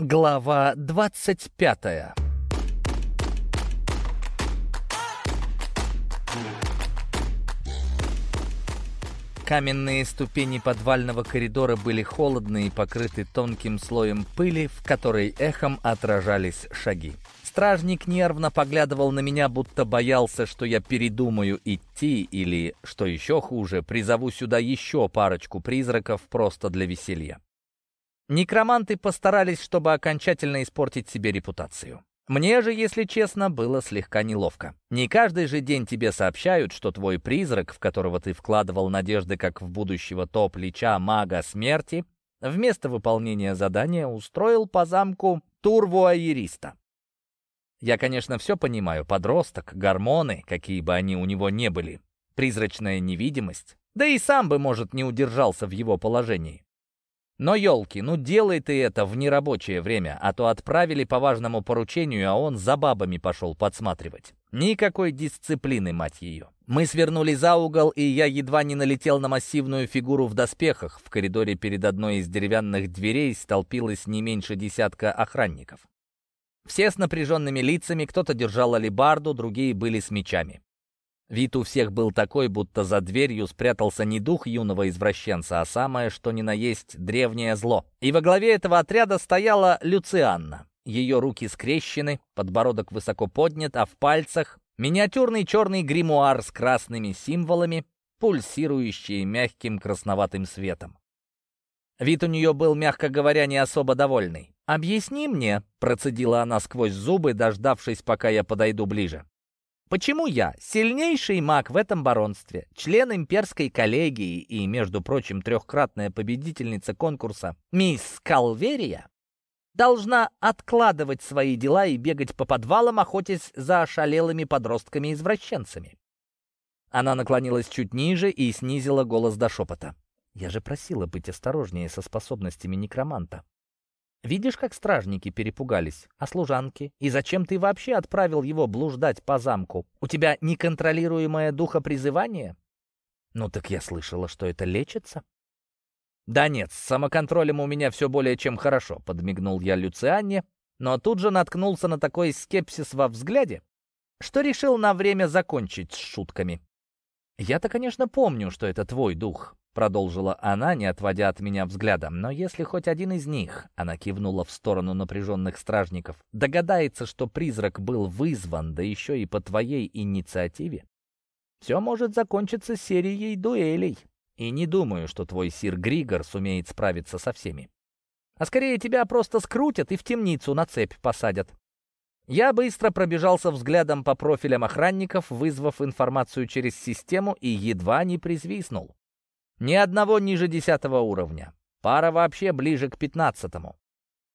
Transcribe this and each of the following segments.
Глава двадцать пятая Каменные ступени подвального коридора были холодны и покрыты тонким слоем пыли, в которой эхом отражались шаги. Стражник нервно поглядывал на меня, будто боялся, что я передумаю идти или, что еще хуже, призову сюда еще парочку призраков просто для веселья. Некроманты постарались, чтобы окончательно испортить себе репутацию. Мне же, если честно, было слегка неловко. Не каждый же день тебе сообщают, что твой призрак, в которого ты вкладывал надежды как в будущего топ-лича мага смерти, вместо выполнения задания устроил по замку турвуайериста. Я, конечно, все понимаю, подросток, гормоны, какие бы они у него не были, призрачная невидимость, да и сам бы, может, не удержался в его положении. Но, елки, ну делай ты это в нерабочее время, а то отправили по важному поручению, а он за бабами пошел подсматривать. Никакой дисциплины, мать ее. Мы свернули за угол, и я едва не налетел на массивную фигуру в доспехах. В коридоре перед одной из деревянных дверей столпилось не меньше десятка охранников. Все с напряженными лицами, кто-то держал алебарду, другие были с мечами. Вид у всех был такой, будто за дверью спрятался не дух юного извращенца, а самое, что ни на есть, древнее зло. И во главе этого отряда стояла Люцианна. Ее руки скрещены, подбородок высоко поднят, а в пальцах миниатюрный черный гримуар с красными символами, пульсирующий мягким красноватым светом. Вид у нее был, мягко говоря, не особо довольный. «Объясни мне», — процедила она сквозь зубы, дождавшись, пока я подойду ближе. Почему я, сильнейший маг в этом баронстве, член имперской коллегии и, между прочим, трехкратная победительница конкурса «Мисс Калверия», должна откладывать свои дела и бегать по подвалам, охотясь за ошалелыми подростками-извращенцами? Она наклонилась чуть ниже и снизила голос до шепота. «Я же просила быть осторожнее со способностями некроманта. Видишь, как стражники перепугались? А служанки? И зачем ты вообще отправил его блуждать по замку? У тебя неконтролируемое духопризывание? Ну так я слышала, что это лечится. Да нет, с самоконтролем у меня все более чем хорошо, подмигнул я Люцианне, но тут же наткнулся на такой скепсис во взгляде, что решил на время закончить с шутками. Я-то, конечно, помню, что это твой дух, Продолжила она, не отводя от меня взгляда. «Но если хоть один из них, — она кивнула в сторону напряженных стражников, — догадается, что призрак был вызван, да еще и по твоей инициативе, все может закончиться серией дуэлей. И не думаю, что твой сир Григор сумеет справиться со всеми. А скорее тебя просто скрутят и в темницу на цепь посадят. Я быстро пробежался взглядом по профилям охранников, вызвав информацию через систему и едва не призвиснул. Ни одного ниже десятого уровня. Пара вообще ближе к пятнадцатому.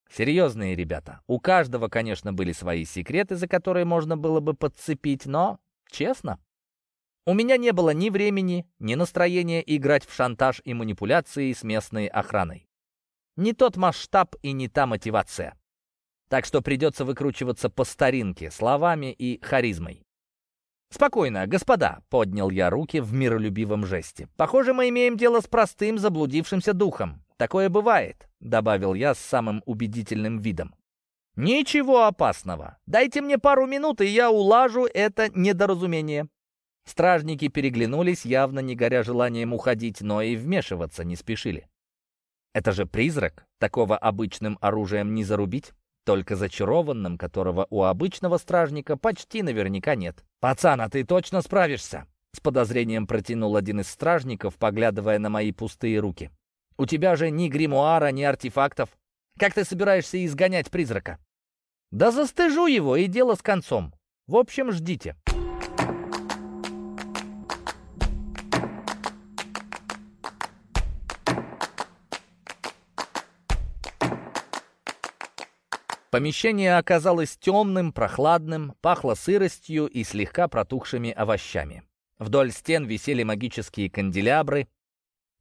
Серьезные ребята. У каждого, конечно, были свои секреты, за которые можно было бы подцепить, но честно. У меня не было ни времени, ни настроения играть в шантаж и манипуляции с местной охраной. Не тот масштаб и не та мотивация. Так что придется выкручиваться по старинке, словами и харизмой. «Спокойно, господа», — поднял я руки в миролюбивом жесте. «Похоже, мы имеем дело с простым заблудившимся духом. Такое бывает», — добавил я с самым убедительным видом. «Ничего опасного. Дайте мне пару минут, и я улажу это недоразумение». Стражники переглянулись, явно не горя желанием уходить, но и вмешиваться не спешили. «Это же призрак, такого обычным оружием не зарубить» только зачарованным, которого у обычного стражника почти наверняка нет. «Пацан, а ты точно справишься?» С подозрением протянул один из стражников, поглядывая на мои пустые руки. «У тебя же ни гримуара, ни артефактов. Как ты собираешься изгонять призрака?» «Да застыжу его, и дело с концом. В общем, ждите». Помещение оказалось темным, прохладным, пахло сыростью и слегка протухшими овощами. Вдоль стен висели магические канделябры,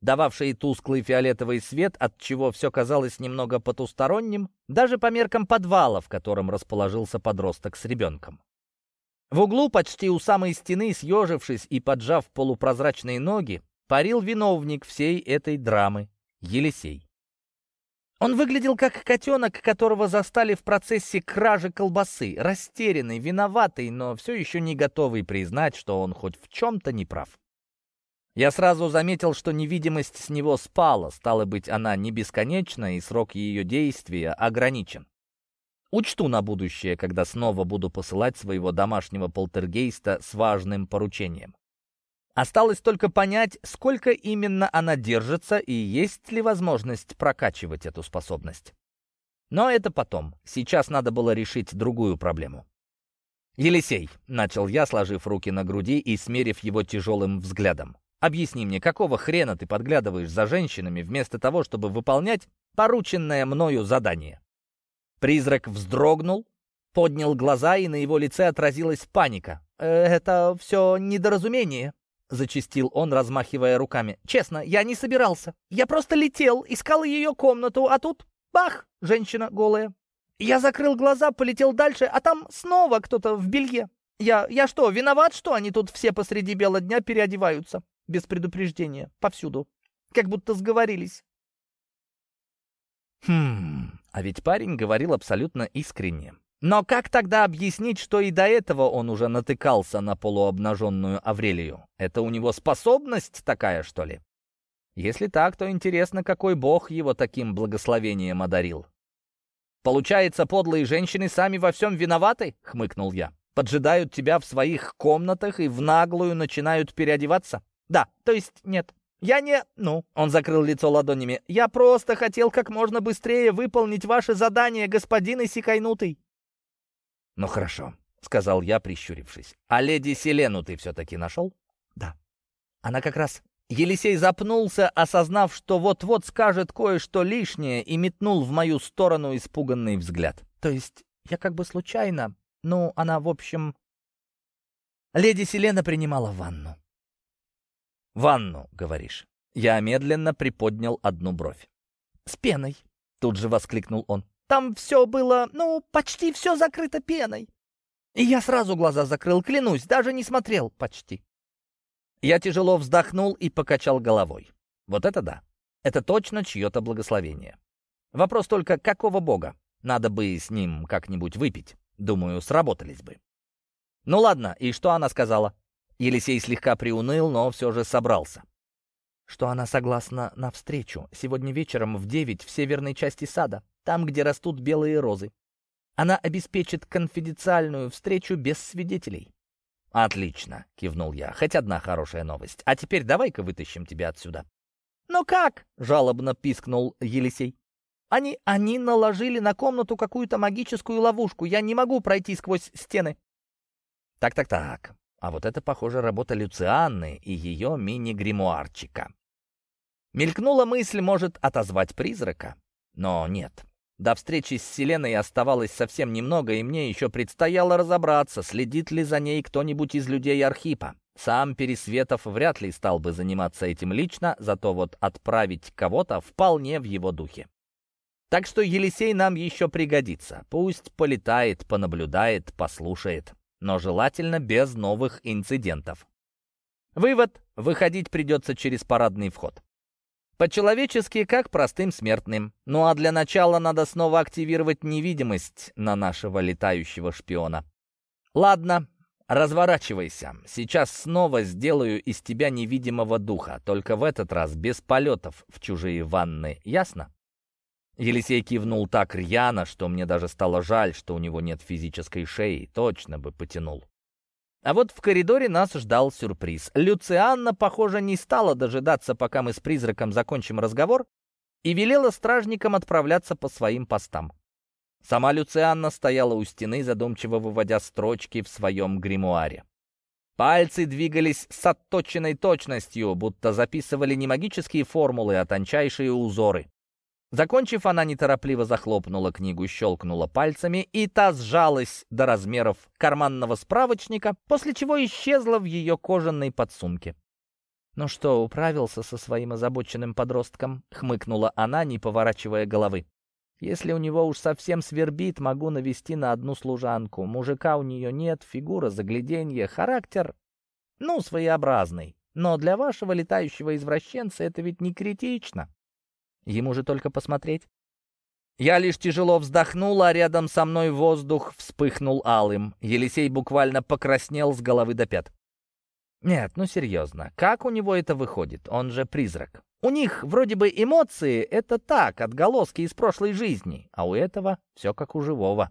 дававшие тусклый фиолетовый свет, от чего все казалось немного потусторонним, даже по меркам подвала, в котором расположился подросток с ребенком. В углу, почти у самой стены, съежившись и поджав полупрозрачные ноги, парил виновник всей этой драмы — Елисей. Он выглядел как котенок, которого застали в процессе кражи колбасы, растерянный, виноватый, но все еще не готовый признать, что он хоть в чем-то не прав. Я сразу заметил, что невидимость с него спала, стало быть, она не бесконечна, и срок ее действия ограничен. Учту на будущее, когда снова буду посылать своего домашнего полтергейста с важным поручением. Осталось только понять, сколько именно она держится и есть ли возможность прокачивать эту способность. Но это потом. Сейчас надо было решить другую проблему. «Елисей», — начал я, сложив руки на груди и смерив его тяжелым взглядом, «объясни мне, какого хрена ты подглядываешь за женщинами вместо того, чтобы выполнять порученное мною задание?» Призрак вздрогнул, поднял глаза, и на его лице отразилась паника. «Э, «Это все недоразумение», — зачистил он, размахивая руками. «Честно, я не собирался. Я просто летел, искал ее комнату, а тут — бах! Женщина голая. Я закрыл глаза, полетел дальше, а там снова кто-то в белье. Я, я что, виноват, что они тут все посреди бела дня переодеваются? Без предупреждения, повсюду. Как будто сговорились». Хм, а ведь парень говорил абсолютно искренне. Но как тогда объяснить, что и до этого он уже натыкался на полуобнаженную Аврелию? Это у него способность такая, что ли? Если так, то интересно, какой бог его таким благословением одарил. «Получается, подлые женщины сами во всем виноваты?» — хмыкнул я. «Поджидают тебя в своих комнатах и в наглую начинают переодеваться?» «Да, то есть нет. Я не... Ну...» — он закрыл лицо ладонями. «Я просто хотел как можно быстрее выполнить ваше задание, господин Исикайнутый». «Ну хорошо», — сказал я, прищурившись. «А леди Селену ты все-таки нашел?» «Да». Она как раз... Елисей запнулся, осознав, что вот-вот скажет кое-что лишнее, и метнул в мою сторону испуганный взгляд. «То есть я как бы случайно... Ну, она, в общем...» Леди Селена принимала ванну. «Ванну, говоришь?» Я медленно приподнял одну бровь. «С пеной!» — тут же воскликнул он. Там все было, ну, почти все закрыто пеной. И я сразу глаза закрыл, клянусь, даже не смотрел почти. Я тяжело вздохнул и покачал головой. Вот это да. Это точно чье-то благословение. Вопрос только, какого бога? Надо бы с ним как-нибудь выпить. Думаю, сработались бы. Ну ладно, и что она сказала? Елисей слегка приуныл, но все же собрался. Что она согласна на встречу сегодня вечером в девять в северной части сада там, где растут белые розы. Она обеспечит конфиденциальную встречу без свидетелей. «Отлично», — кивнул я. «Хоть одна хорошая новость. А теперь давай-ка вытащим тебя отсюда». «Но как?» — жалобно пискнул Елисей. «Они, они наложили на комнату какую-то магическую ловушку. Я не могу пройти сквозь стены». «Так-так-так. А вот это, похоже, работа Люцианны и ее мини-гримуарчика». Мелькнула мысль, может, отозвать призрака. Но нет. До встречи с Селеной оставалось совсем немного, и мне еще предстояло разобраться, следит ли за ней кто-нибудь из людей Архипа. Сам Пересветов вряд ли стал бы заниматься этим лично, зато вот отправить кого-то вполне в его духе. Так что Елисей нам еще пригодится. Пусть полетает, понаблюдает, послушает. Но желательно без новых инцидентов. Вывод. Выходить придется через парадный вход. По-человечески, как простым смертным. Ну а для начала надо снова активировать невидимость на нашего летающего шпиона. Ладно, разворачивайся. Сейчас снова сделаю из тебя невидимого духа, только в этот раз без полетов в чужие ванны. Ясно? Елисей кивнул так рьяно, что мне даже стало жаль, что у него нет физической шеи. Точно бы потянул. А вот в коридоре нас ждал сюрприз. Люцианна, похоже, не стала дожидаться, пока мы с призраком закончим разговор, и велела стражникам отправляться по своим постам. Сама Люцианна стояла у стены, задумчиво выводя строчки в своем гримуаре. Пальцы двигались с отточенной точностью, будто записывали не магические формулы, а тончайшие узоры. Закончив, она неторопливо захлопнула книгу, щелкнула пальцами, и та сжалась до размеров карманного справочника, после чего исчезла в ее кожаной подсумке. «Ну что, управился со своим озабоченным подростком?» — хмыкнула она, не поворачивая головы. «Если у него уж совсем свербит, могу навести на одну служанку. Мужика у нее нет, фигура загляденье, характер, ну, своеобразный. Но для вашего летающего извращенца это ведь не критично». Ему же только посмотреть. Я лишь тяжело вздохнул, а рядом со мной воздух вспыхнул алым. Елисей буквально покраснел с головы до пят. Нет, ну серьезно, как у него это выходит? Он же призрак. У них вроде бы эмоции — это так, отголоски из прошлой жизни, а у этого все как у живого.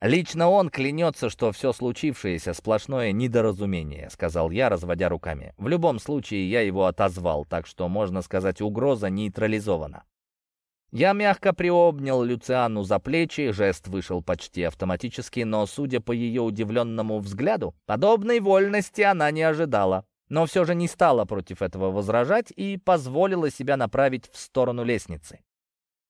«Лично он клянется, что все случившееся — сплошное недоразумение», — сказал я, разводя руками. «В любом случае я его отозвал, так что, можно сказать, угроза нейтрализована». Я мягко приобнял Люциану за плечи, жест вышел почти автоматически, но, судя по ее удивленному взгляду, подобной вольности она не ожидала. Но все же не стала против этого возражать и позволила себя направить в сторону лестницы.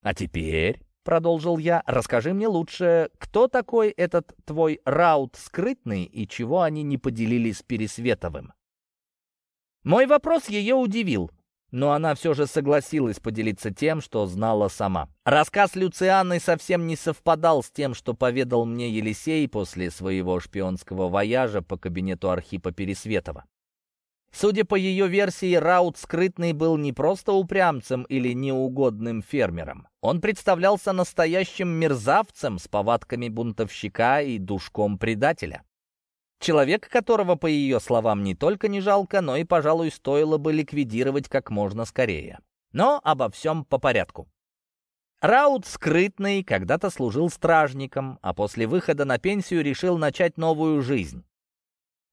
«А теперь...» — продолжил я. «Расскажи мне лучше, кто такой этот твой раут скрытный и чего они не поделили с Пересветовым?» Мой вопрос ее удивил, но она все же согласилась поделиться тем, что знала сама. Рассказ Люцианы совсем не совпадал с тем, что поведал мне Елисей после своего шпионского вояжа по кабинету Архипа Пересветова. Судя по ее версии, Раут Скрытный был не просто упрямцем или неугодным фермером. Он представлялся настоящим мерзавцем с повадками бунтовщика и душком предателя. Человек, которого, по ее словам, не только не жалко, но и, пожалуй, стоило бы ликвидировать как можно скорее. Но обо всем по порядку. Раут Скрытный когда-то служил стражником, а после выхода на пенсию решил начать новую жизнь.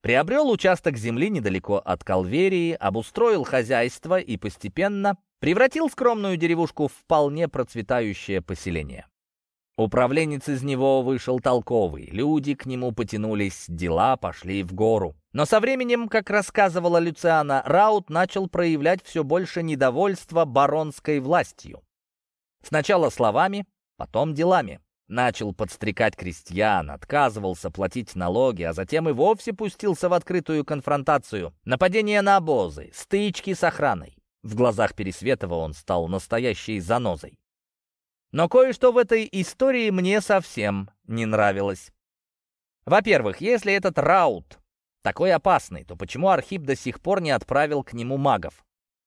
Приобрел участок земли недалеко от Калверии, обустроил хозяйство и постепенно превратил скромную деревушку в вполне процветающее поселение. Управленец из него вышел толковый, люди к нему потянулись, дела пошли в гору. Но со временем, как рассказывала Люциана, Раут начал проявлять все больше недовольства баронской властью. Сначала словами, потом делами. Начал подстрекать крестьян, отказывался платить налоги, а затем и вовсе пустился в открытую конфронтацию. Нападения на обозы, стычки с охраной. В глазах Пересветова он стал настоящей занозой. Но кое-что в этой истории мне совсем не нравилось. Во-первых, если этот раут такой опасный, то почему Архип до сих пор не отправил к нему магов?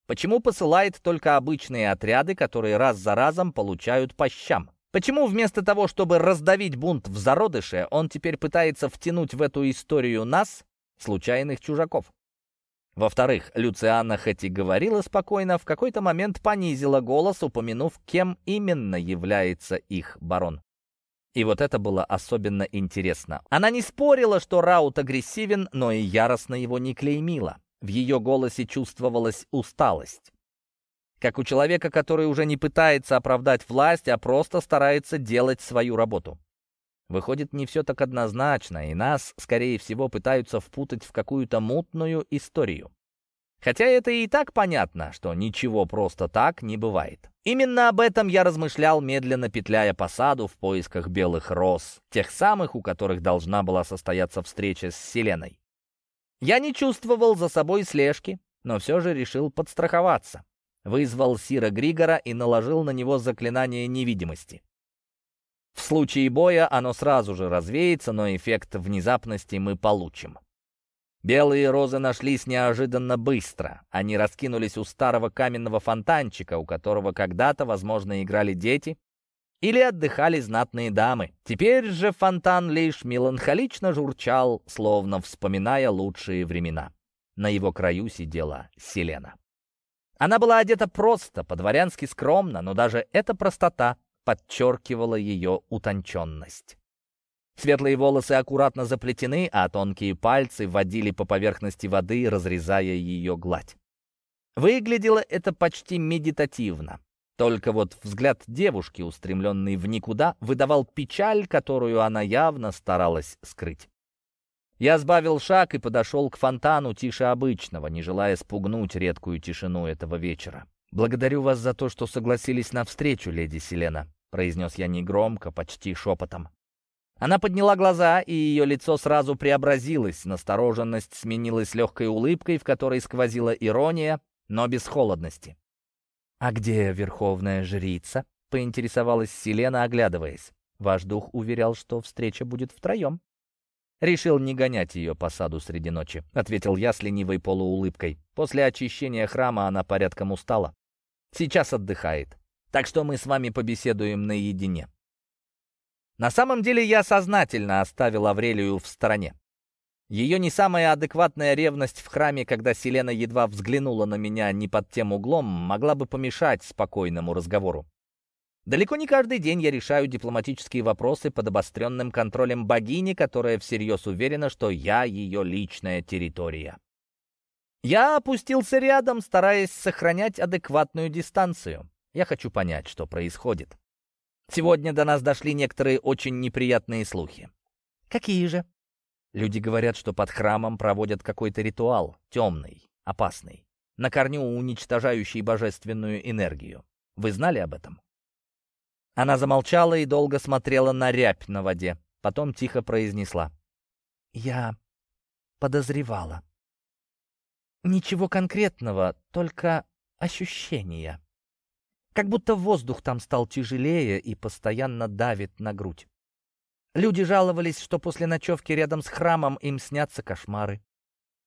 Почему посылает только обычные отряды, которые раз за разом получают по щам? Почему вместо того, чтобы раздавить бунт в зародыше, он теперь пытается втянуть в эту историю нас, случайных чужаков? Во-вторых, Люциана хоть и говорила спокойно, в какой-то момент понизила голос, упомянув, кем именно является их барон. И вот это было особенно интересно. Она не спорила, что Раут агрессивен, но и яростно его не клеймила. В ее голосе чувствовалась усталость как у человека, который уже не пытается оправдать власть, а просто старается делать свою работу. Выходит, не все так однозначно, и нас, скорее всего, пытаются впутать в какую-то мутную историю. Хотя это и так понятно, что ничего просто так не бывает. Именно об этом я размышлял, медленно петляя по саду в поисках белых роз, тех самых, у которых должна была состояться встреча с Селеной. Я не чувствовал за собой слежки, но все же решил подстраховаться. Вызвал Сира Григора и наложил на него заклинание невидимости. В случае боя оно сразу же развеется, но эффект внезапности мы получим. Белые розы нашлись неожиданно быстро. Они раскинулись у старого каменного фонтанчика, у которого когда-то, возможно, играли дети или отдыхали знатные дамы. Теперь же фонтан лишь меланхолично журчал, словно вспоминая лучшие времена. На его краю сидела Селена. Она была одета просто, по-дворянски скромно, но даже эта простота подчеркивала ее утонченность. Светлые волосы аккуратно заплетены, а тонкие пальцы водили по поверхности воды, разрезая ее гладь. Выглядело это почти медитативно. Только вот взгляд девушки, устремленный в никуда, выдавал печаль, которую она явно старалась скрыть. Я сбавил шаг и подошел к фонтану тише обычного, не желая спугнуть редкую тишину этого вечера. «Благодарю вас за то, что согласились на встречу, леди Селена», — произнес я негромко, почти шепотом. Она подняла глаза, и ее лицо сразу преобразилось. Настороженность сменилась легкой улыбкой, в которой сквозила ирония, но без холодности. «А где верховная жрица?» — поинтересовалась Селена, оглядываясь. «Ваш дух уверял, что встреча будет втроем». «Решил не гонять ее по саду среди ночи», — ответил я с ленивой полуулыбкой. После очищения храма она порядком устала. Сейчас отдыхает. Так что мы с вами побеседуем наедине. На самом деле я сознательно оставил Аврелию в стороне. Ее не самая адекватная ревность в храме, когда Селена едва взглянула на меня не под тем углом, могла бы помешать спокойному разговору. Далеко не каждый день я решаю дипломатические вопросы под обостренным контролем богини, которая всерьез уверена, что я ее личная территория. Я опустился рядом, стараясь сохранять адекватную дистанцию. Я хочу понять, что происходит. Сегодня до нас дошли некоторые очень неприятные слухи. Какие же? Люди говорят, что под храмом проводят какой-то ритуал, темный, опасный, на корню уничтожающий божественную энергию. Вы знали об этом? Она замолчала и долго смотрела на рябь на воде. Потом тихо произнесла. «Я подозревала. Ничего конкретного, только ощущения. Как будто воздух там стал тяжелее и постоянно давит на грудь. Люди жаловались, что после ночевки рядом с храмом им снятся кошмары.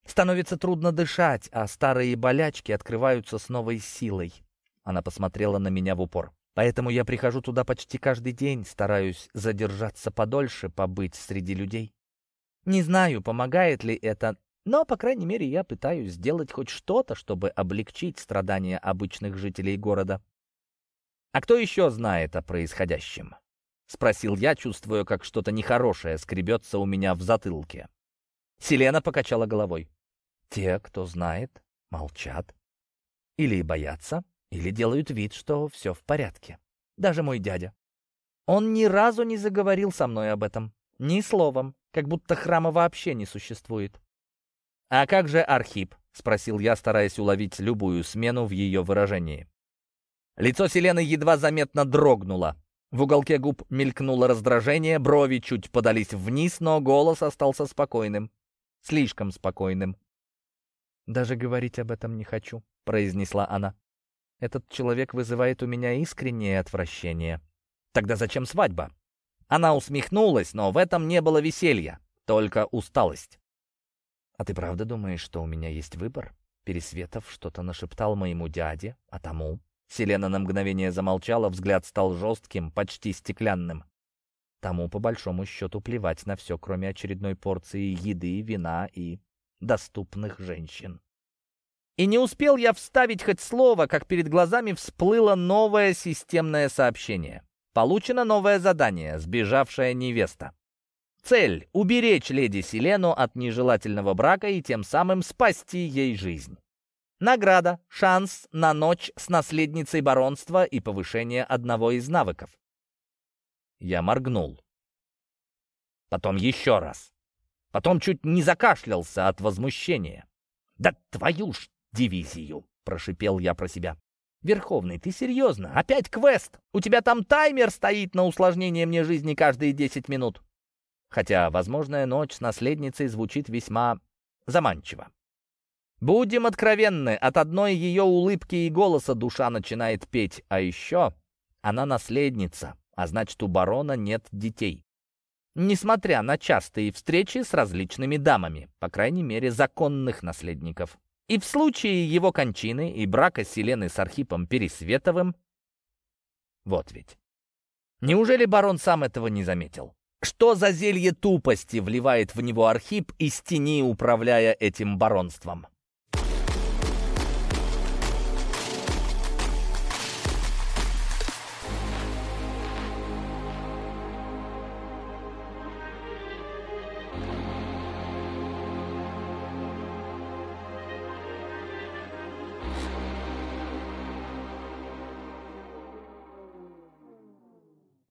Становится трудно дышать, а старые болячки открываются с новой силой. Она посмотрела на меня в упор. Поэтому я прихожу туда почти каждый день, стараюсь задержаться подольше, побыть среди людей. Не знаю, помогает ли это, но, по крайней мере, я пытаюсь сделать хоть что-то, чтобы облегчить страдания обычных жителей города. «А кто еще знает о происходящем?» — спросил я, чувствуя, как что-то нехорошее скребется у меня в затылке. Селена покачала головой. «Те, кто знает, молчат. Или боятся, или делают вид, что все в порядке. Даже мой дядя. Он ни разу не заговорил со мной об этом. Ни словом, как будто храма вообще не существует. «А как же Архип?» — спросил я, стараясь уловить любую смену в ее выражении. Лицо Селены едва заметно дрогнуло. В уголке губ мелькнуло раздражение, брови чуть подались вниз, но голос остался спокойным. Слишком спокойным. «Даже говорить об этом не хочу», — произнесла она. Этот человек вызывает у меня искреннее отвращение. Тогда зачем свадьба? Она усмехнулась, но в этом не было веселья, только усталость. «А ты правда думаешь, что у меня есть выбор?» Пересветов что-то нашептал моему дяде, а тому... Селена на мгновение замолчала, взгляд стал жестким, почти стеклянным. Тому, по большому счету, плевать на все, кроме очередной порции еды, вина и доступных женщин. И не успел я вставить хоть слово, как перед глазами всплыло новое системное сообщение. Получено новое задание «Сбежавшая невеста». Цель — уберечь леди Селену от нежелательного брака и тем самым спасти ей жизнь. Награда — шанс на ночь с наследницей баронства и повышение одного из навыков. Я моргнул. Потом еще раз. Потом чуть не закашлялся от возмущения. «Да твою ж дивизию», — прошипел я про себя. «Верховный, ты серьезно? Опять квест? У тебя там таймер стоит на усложнение мне жизни каждые десять минут?» Хотя возможная ночь с наследницей звучит весьма заманчиво. Будем откровенны, от одной ее улыбки и голоса душа начинает петь, а еще она наследница, а значит у барона нет детей. Несмотря на частые встречи с различными дамами, по крайней мере законных наследников. И в случае его кончины и брака Селены с Архипом Пересветовым... Вот ведь. Неужели барон сам этого не заметил? Что за зелье тупости вливает в него Архип из тени, управляя этим баронством?